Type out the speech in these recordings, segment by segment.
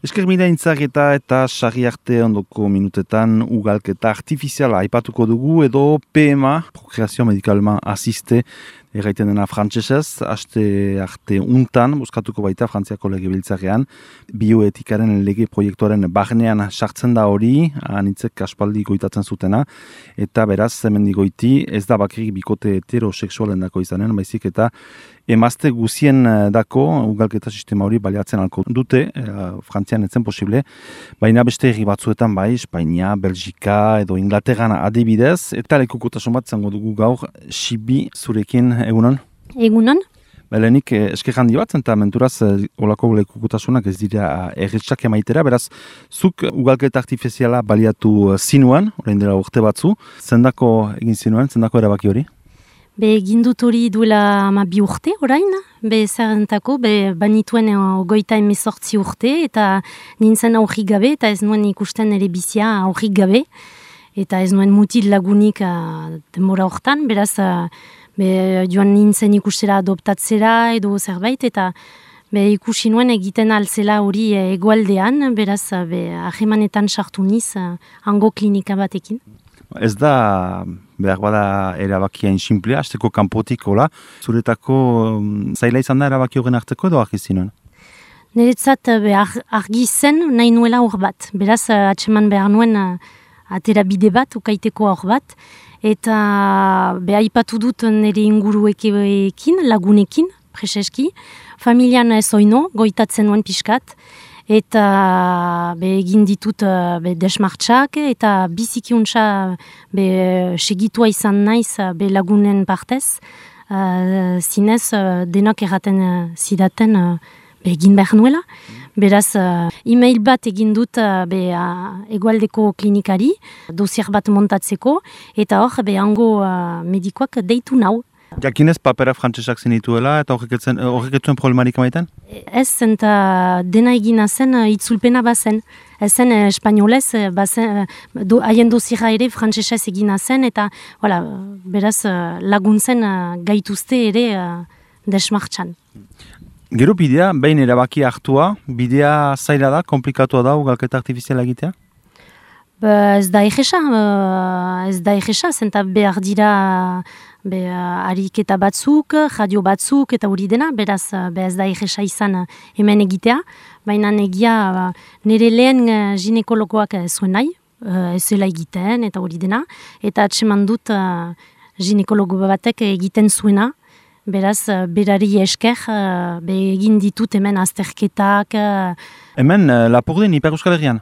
Esker mila intzageta eta sarri arte ondoko minutetan ugalketa artifiziala aipatuko dugu edo PMA, Prokreazio Medikalma Asiste, erraiten dena frantsesez, haste arte untan, buskatuko baita frantziako lege biltzarean, bioetikaren lege proiektuaren barnean sartzen da hori, anitzek aspaldi goitatzen zutena, eta beraz, hemen digoiti, ez da bakirik bikote heteroseksualen dako izanen, baizik eta emazte guzien dako ugalketa sistema hori baliatzen alko dute, e, frantzian etzen posible, baina beste herri batzuetan bai, Espainia, Belgika edo Inglaterran adibidez, eta lekukotasun bat zango dugu gaur, Sibi zurekin egunon? Egunon? Belenik eh, esker handi bat, eta menturaz eh, olako lekukutasunak ez dira erretxak emaitera, beraz, zuk ugalketa artifiziala baliatu zinuan, orain dela urte batzu, zendako egin zinuan, zendako erabaki hori? Be gindut hori duela ama bi urte orain, be zerrentako, be banituen ogoita emezortzi urte, eta nintzen aurrik gabe, eta ez nuen ikusten ere bizia aurrik gabe, eta ez nuen mutil lagunik uh, denbora hortan, beraz, uh, be joan nintzen ikustera adoptatzera edo zerbait, eta be ikusi nuen egiten altzela hori egualdean, beraz, be ahemanetan sartu niz, uh, ango klinika batekin. Ez da behar bada erabakiain simplea, azteko kanpotik hola, zuretako um, zaila izan da erabaki horren hartzeko edo argi zinuen? Niretzat argi zen nahi nuela hor bat. Beraz, uh, atseman behar nuen atera bide bat, ukaiteko hor bat. Eta beha ipatu dut nire inguruekin, lagunekin, preseski. Familian ez oino, goitatzen nuen pixkat eta be, egin ditut uh, be, desmartxak eta bizikiuntza be, segitua izan naiz be, lagunen partez. Uh, zinez uh, denok erraten uh, zidaten uh, be, egin behar nuela. Beraz, uh, e-mail bat egin dut uh, be, uh, egualdeko klinikari, dosier bat montatzeko, eta hor, be, hango uh, medikoak deitu nau. Jakinez papera frantzesak zenituela eta horrek etzuen problemarik amaiten? Ez zen eta dena egina zen itzulpena bazen. Ez zen espainolez, uh, bazen, do, haien dozira ere frantzesez egina zen eta voilà, beraz laguntzen gaituzte ere desmartxan. Gero bidea, behin erabaki hartua, bidea zaila da, komplikatua da, ugalketa artifiziala egitea? Ba, ez da egesa, ez da egesa, zenta behar dira be, ariketa batzuk, radio batzuk eta hori dena, beraz be ez da egesa izan hemen egitea, baina egia nire lehen ginekologoak zuen nahi, ez zela egiten eta hori dena, eta atseman dut ginekologo batek egiten zuena, Beraz, berari esker, be egin ditut hemen azterketak. Hemen, lapurdin, Hiper Euskal Herrian?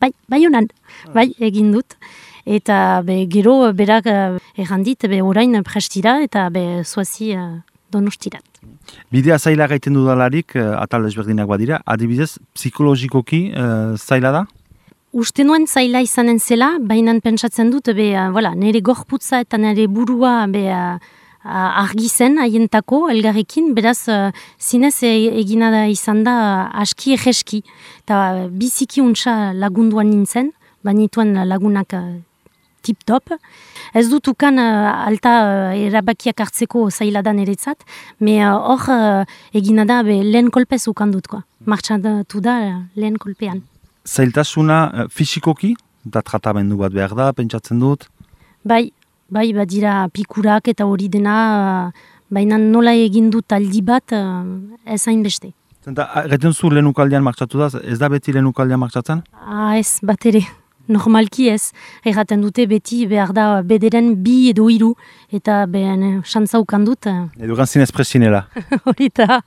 bai, bai honan, bai, egin dut. Eta be, gero, berak uh, errandit, be, orain prestira eta be, zuazi uh, donostirat. Bidea zaila gaiten dudalarik, uh, atal ezberdinak badira, adibidez, psikologikoki uh, zaila da? Uste nuen zaila izanen zela, baina pentsatzen dut, be, uh, voilà, nire gorputza eta nire burua be, argi zen haientako elgarrekin, beraz uh, zinez e, egina da izan da aski egeski. Eta biziki untsa lagunduan nintzen, banituen lagunak uh, tip-top. Ez dut ukan uh, alta uh, erabakiak hartzeko zailadan eretzat, me hor uh, egina da be, lehen kolpez ukan dut, martxatu da uh, lehen kolpean. Zailtasuna uh, fisikoki, da tratamendu bat behar da, pentsatzen dut? Bai, Bai, badira pikurak eta hori dena, baina nola egin dut aldi bat, ez hain beste. Zenta, geten zu lehenukaldian martxatu da, ez da beti lehenukaldian martxatzen? Ah, ez, bat ere normalki ez, erraten dute beti behar da bederen bi edo iru, eta behen eh, xantzaukan dut. Eh. Edo gantzin espresinela. Horita.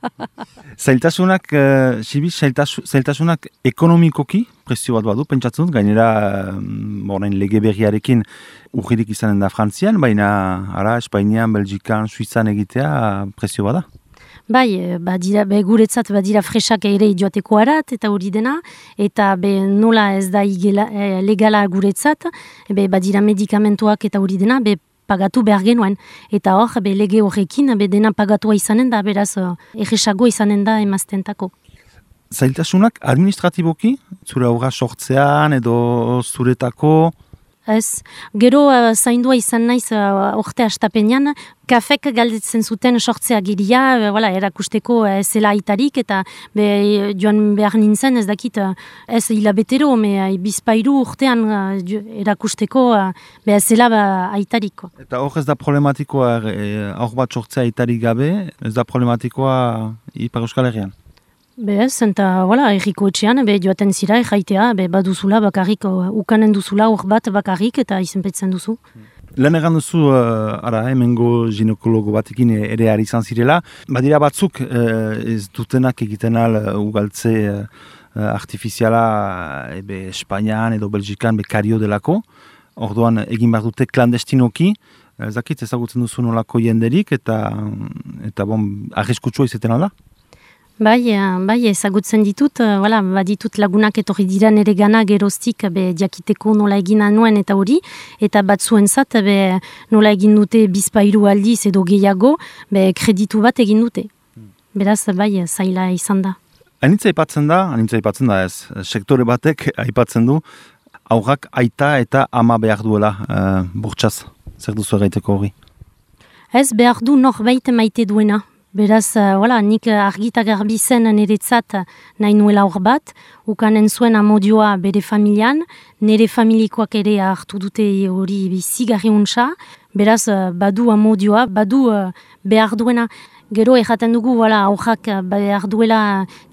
zailtasunak, uh, zailtasunak ekonomikoki, prezio bat badu, pentsatzen dut, gainera, um, lege berriarekin urririk izanen da Frantzian, baina, ara, Espainian, Belgikan, Suizan egitea, prezio bada. Bai, eh, badira, be, guretzat badira fresak ere joateko arat eta hori dena, eta be, nola ez da igela, e, legala guretzat, be, badira medikamentuak eta hori dena, be, pagatu behar genuen. Eta hor, be, lege horrekin, be, dena pagatua izanen da, beraz, uh, egisago izanen da emaztentako. Zailtasunak administratiboki, zure aurra sortzean edo zuretako? Ez, gero uh, zaindua izan naiz uh, orte astapenean, kafek galdetzen zuten sortzea giria, uh, voilà, erakusteko uh, zela aitarik, eta be, joan behar nintzen ez dakit, ez hilabetero, me bizpairu urtean erakusteko be zela uh, aitarik. Eta hor ez da problematikoa, hor bat sortzea aitarik gabe, ez da problematikoa Ipar Euskal Herrian? Bez, eta, voilà, erriko etxean, be, joaten zira, erraitea, be, baduzula bakarrik, ukanen duzula hor bat bakarrik, eta izenpetzen duzu. Lehen egan duzu, uh, ara, hemengo ginekologo batekin ere ari izan zirela. Badira batzuk, uh, ez dutenak egiten al uh, ugaltze uh, artifiziala ebe Espainian edo Belgikan bekario delako. Orduan egin behar dute klandestinoki, ezakit ezagutzen duzu nolako jenderik, eta, eta bon, arriskutsua izaten alda? Bai, eh, bai, ezagutzen ditut, uh, voilà, baditut lagunak etorri dira nere gana geroztik be, diakiteko nola egin nuen eta hori, eta batzuen zat be, nola egin dute bizpairu aldiz edo gehiago, be, kreditu bat egin dute. Hmm. Beraz, bai, zaila izan da. Anitza aipatzen da, anitza aipatzen da ez, sektore batek aipatzen du, aurrak aita eta ama behar duela uh, burtsaz, zer duzu egaiteko hori? Ez behar du norbait maite duena, Beraz, uh, voilà, nik argita garbi zen niretzat nahi nuela hor bat, ukanen zuen amodioa bere familian, nire familikoak ere hartu dute hori bizigarri untsa, beraz, uh, badu amodioa, badu behar duena. Gero erraten dugu, wala, aurrak eh, behar duela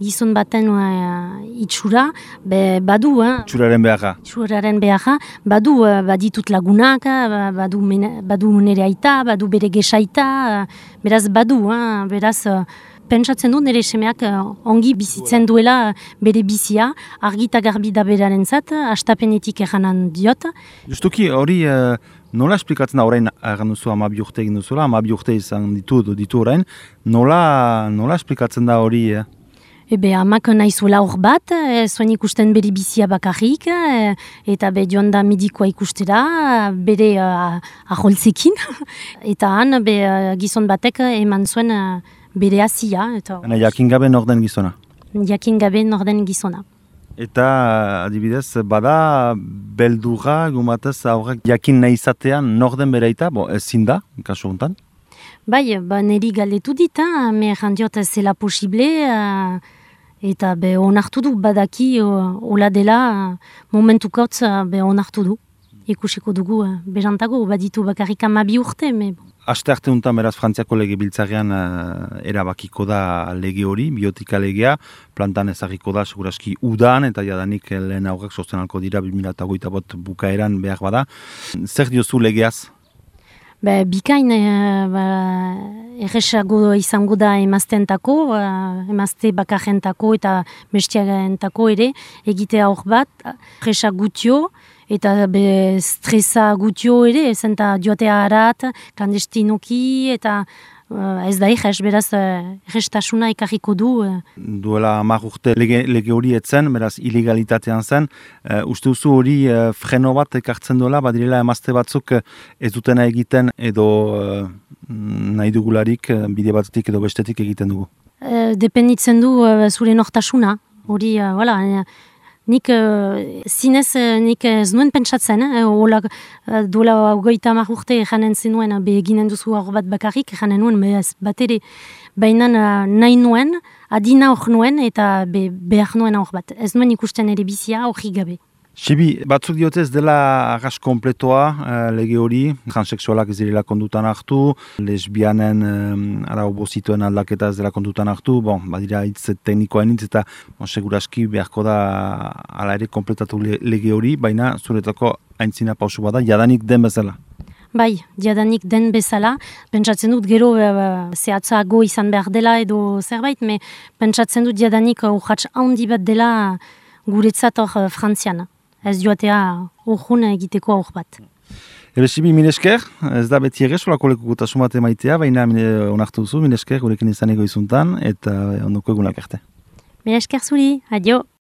gizon baten uh, itxura, be, badu. Eh? Itxuraren beharra. Itxuraren beharra, badu uh, baditut lagunak, badu, badu nere aita, badu bere gesaita, uh, beraz badu, uh, beraz... Uh, Pentsatzen du nire semeak ongi bizitzen duela bere bizia, argita garbi da beraren zat, astapenetik eranan diot. Justuki hori Nola esplikatzen da orain egan duzu amabi urte egin duzula, amabi urte izan ditu ditu orain, nola, nola esplikatzen da hori? Eh? Ebe, amak nahi zuela hor bat, e, zuen ikusten bere bizia bakarrik, e, eta be joan da medikoa ikustera, bere uh, aholtzekin, eta han be, gizon batek eman zuen bere hasia. Eta, jakin gabe norden gizona? Jakin gabe norden gizona. Eta adibidez, bada beldurra, gumatez, aurrak jakin nahi izatean norden bereita, bo, ez zinda, kasu honetan? Bai, ba, niri galdetu dit, me jandiot ez zela posible, uh, eta be onartu du, badaki, uh, ola dela, momentukotz, be onartu du. Ikusiko dugu, berantago, baditu bakarrik amabi urte, me bon. Aste arte untan beraz Frantziako lege biltzarean uh, erabakiko da lege hori, biotika legea, plantan ezagiko da seguraski udan eta jadanik lehen aurrak sosten alko dira 2008 bot bukaeran behar bada. Zer diozu legeaz? Be, bikain e, ba, erresago izango da emaztentako, uh, emazte bakarrentako eta bestiagentako ere, egitea hor bat, erresagutio, eta be stresa gutio ere, zenta joatea harat, klandestinoki, eta uh, ez da ikaz, beraz, uh, ikarriko du. Uh. Duela mar urte lege, lege hori etzen, beraz, iligalitatean zen, uh, uste duzu hori uh, freno bat ekartzen duela, badirela emazte batzuk ez dutena egiten edo uh, nahi dugularik uh, bide batetik edo bestetik egiten dugu. Uh, dependitzen du uh, zure nortasuna, hori, uh, voilà, nik uh, zinez uh, nik ez nuen pentsatzen, eh? Ola, uh, duela goita amak urte janen zenuen, be eginen duzu hor bat bakarrik, janen nuen, ez bat ere, baina uh, nahi nuen, adina hor nuen, eta be, behar nuen hor bat. Ez nuen ikusten ere bizia hori gabe. Sibi, batzuk diotez dela agas kompletoa uh, lege hori, transexualak ez direla kondutan hartu, lesbianen um, ara obozituen aldaketa ez dela kondutan hartu, bon, badira hitz teknikoa enitz eta bon, seguraski beharko da ala ere kompletatu lege hori, baina zuretako aintzina pausu bada, jadanik den bezala. Bai, jadanik den bezala, pentsatzen dut gero e, zehatzago izan behar dela edo zerbait, me pentsatzen dut jadanik urratx handi bat dela guretzat hor frantziana ez joatea urjun egiteko aur bat. Ebesibi, minesker, ez da beti ere solako lekukotasun bat emaitea, baina onartu duzu, minesker, gurekin izan izuntan, eta ondoko egunak arte. Minesker zuri, adio!